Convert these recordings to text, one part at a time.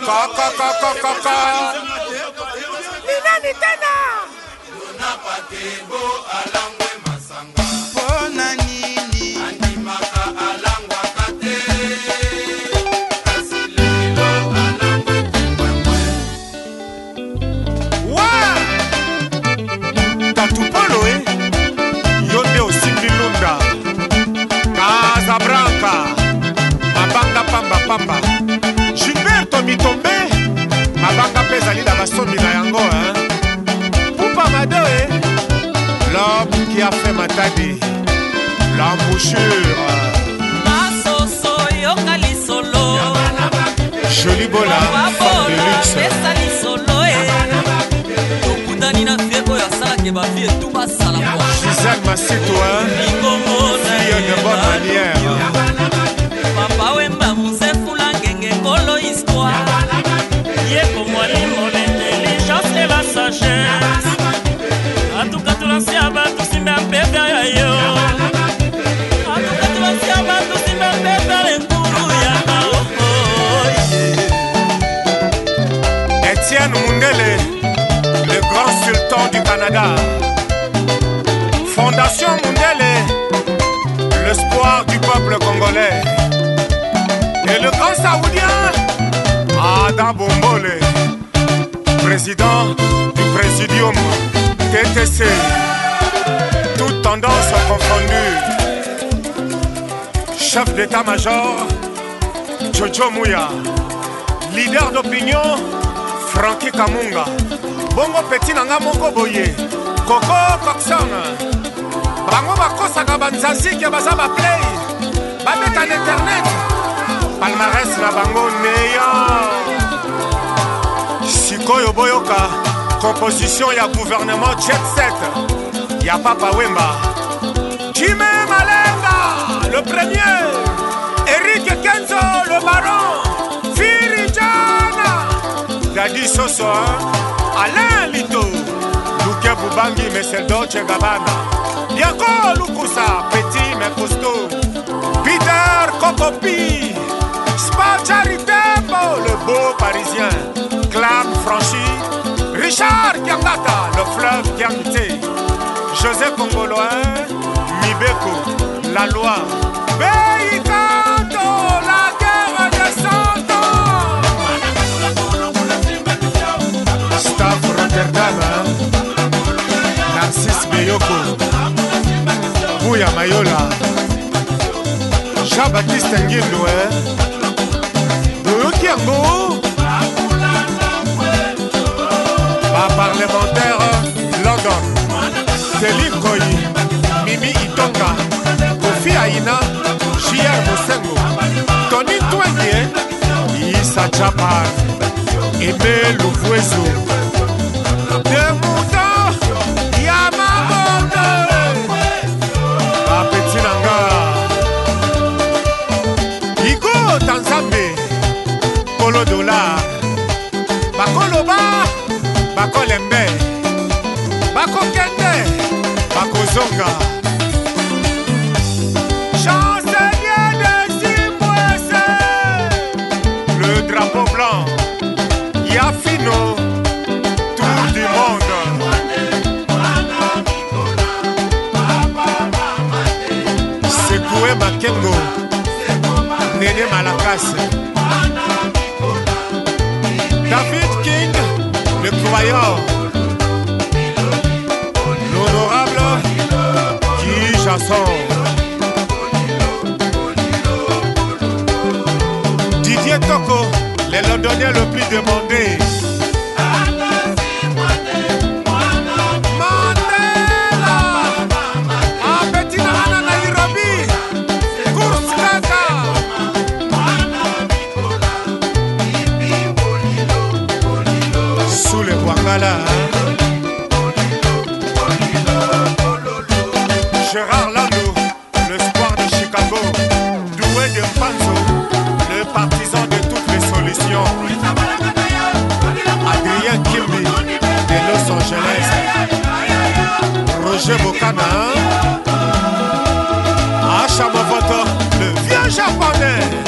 kakakakakaka inani tena bitombe mabanga mpe ezali na basomi na yango pupa madoe eh. l'homme qui a fait matadi l'embouchure basoso yoka lisolo joli bola femme de luxe eh. tokutani na fieko oyo asalaki bavie tu basala gisel masitoa fille de bonne manière eh. Fondation Mundele, l'espoir du peuple congolais. Et le grand saoudien Adam Bombole, président du Présidium TTC. Toutes tendances confondues. Chef d'état-major, Jojo Mouya. Leader d'opinion, Frankie Kamunga. bongo peti na nga moko boye koko coxon bango bakosaka banzazike baza baplay babeta na internet palmares na bango neyo sikoyo boyoka composition ya gouvernement jet 7 ya papa wemba jime malenga le premier erik kenzo le baron firijana dadi soso hein? alain lito luke bubangi meseldoce gabana yako lukusa petit me costo peter kokopi sparcharitembo le beau parisien clam franchi richard kiangata le fleuve kiangité josé congoloin mibeko la loi Bé baptiste ngindo toyoki eh. yango baparlementaire london selin koyi mimi itonga kofi aina jier mosengo toni twenge isa chapar eme luvwezo kolota nzambe kolo dola bakoloba bakolembe bakokende bakozonga la classe David King, le croyant. L'honorable qui Jasson. Didier Toko, les Londoniens le plus demandé Roger Bocana Acha ah, Mavoto, le vieux japonais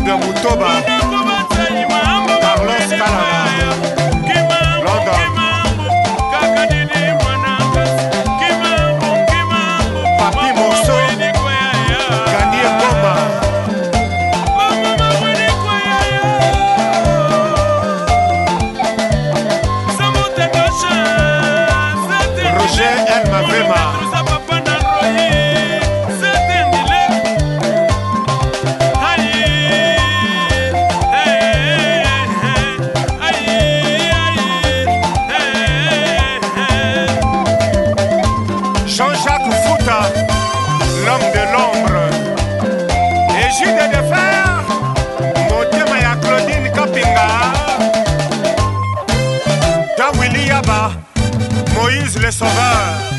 claude motoba les sauveurs.